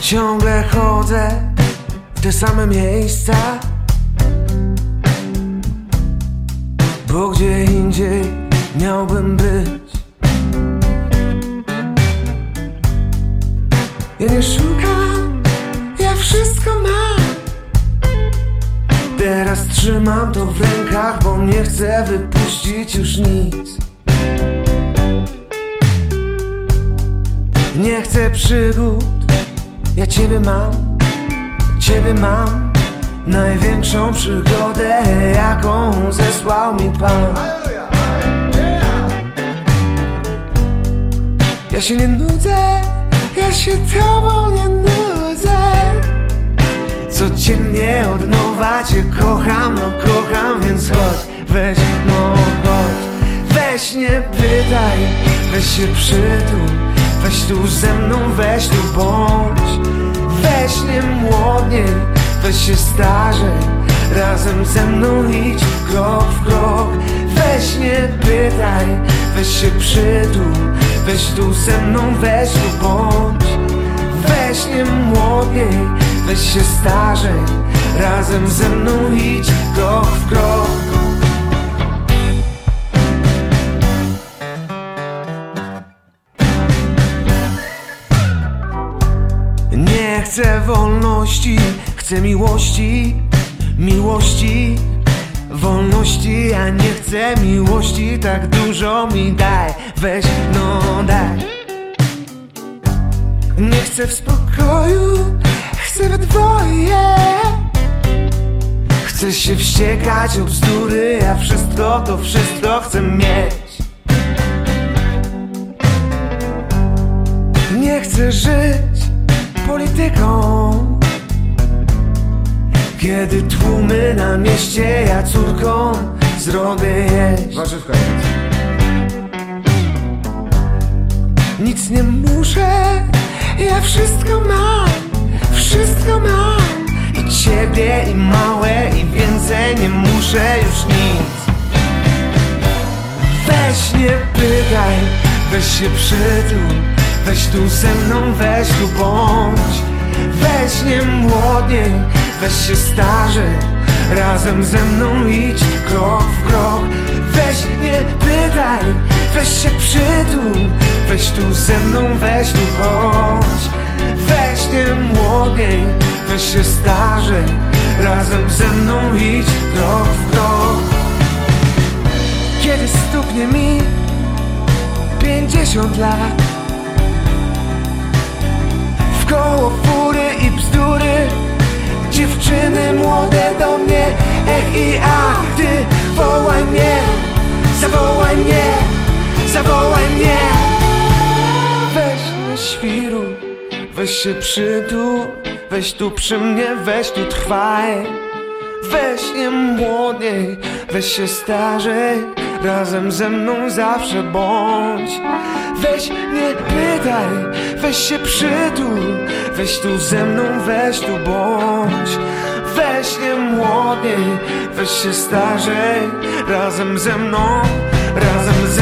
Ciągle chodzę w te same miejsca. Bo gdzie indziej miałbym być? Ja nie szukam, ja wszystko mam. Teraz trzymam to w rękach, bo nie chcę wypuścić już nic. Nie chcę przygód, ja ciebie mam, ciebie mam Największą przygodę, jaką zesłał mi Pan. Ja się nie nudzę, ja się tobą nie nudzę. Codziennie od nowa cię kocham, no kocham, więc chodź, weź, no chodź. Weź nie pytaj, weź się przytul Weź tu ze mną, weź tu bądź. Weź nie młodniej, weź się starzej. Razem ze mną idź krok w krok. Weź nie pytaj, weź się przytul. Weź tu ze mną, weź tu bądź. Weź nie młodniej, weź się starzej. Razem ze mną idź krok w krok Nie chcę wolności, chcę miłości, miłości, wolności. Ja nie chcę miłości, tak dużo mi daj, weź, no daj. Nie chcę w spokoju, chcę we dwoje. Chcę się wściekać o bzdury, a wszystko to wszystko chcę mieć. Nie chcę żyć polityką. Kiedy tłumy na mieście ja córką zrobię jeść. Warzywka jest. Nic nie muszę, ja wszystko mam, wszystko mam. I ciebie i małe i więcej nie muszę już nic. Weź nie pytaj, weź się przytul Weź tu ze mną, weź tu bądź. Weź nie młodniej, weź się starzej Razem ze mną idź krok w krok. Weź nie pytaj, weź się przytul. Weź tu ze mną, weź tu chodź Weź nie młodniej, weź się starzej Razem ze mną idź krok w krok. Kiedy stuknie mi pięćdziesiąt lat W koło fury i bzdury. Dziewczyny młode do mnie Ech i ach, ty wołaj mnie Zawołaj mnie, zawołaj mnie. Weź nie świru, weź się przytul Weź tu przy mnie, weź tu trwaj. Weź nie młodniej, weź się starzej Razem ze mną zawsze bądź Weź nie pytaj, weź się przytul. Weź tu ze mną, weź tu bądź. Weź nie młodniej, weź się starzej. Razem ze mną, razem ze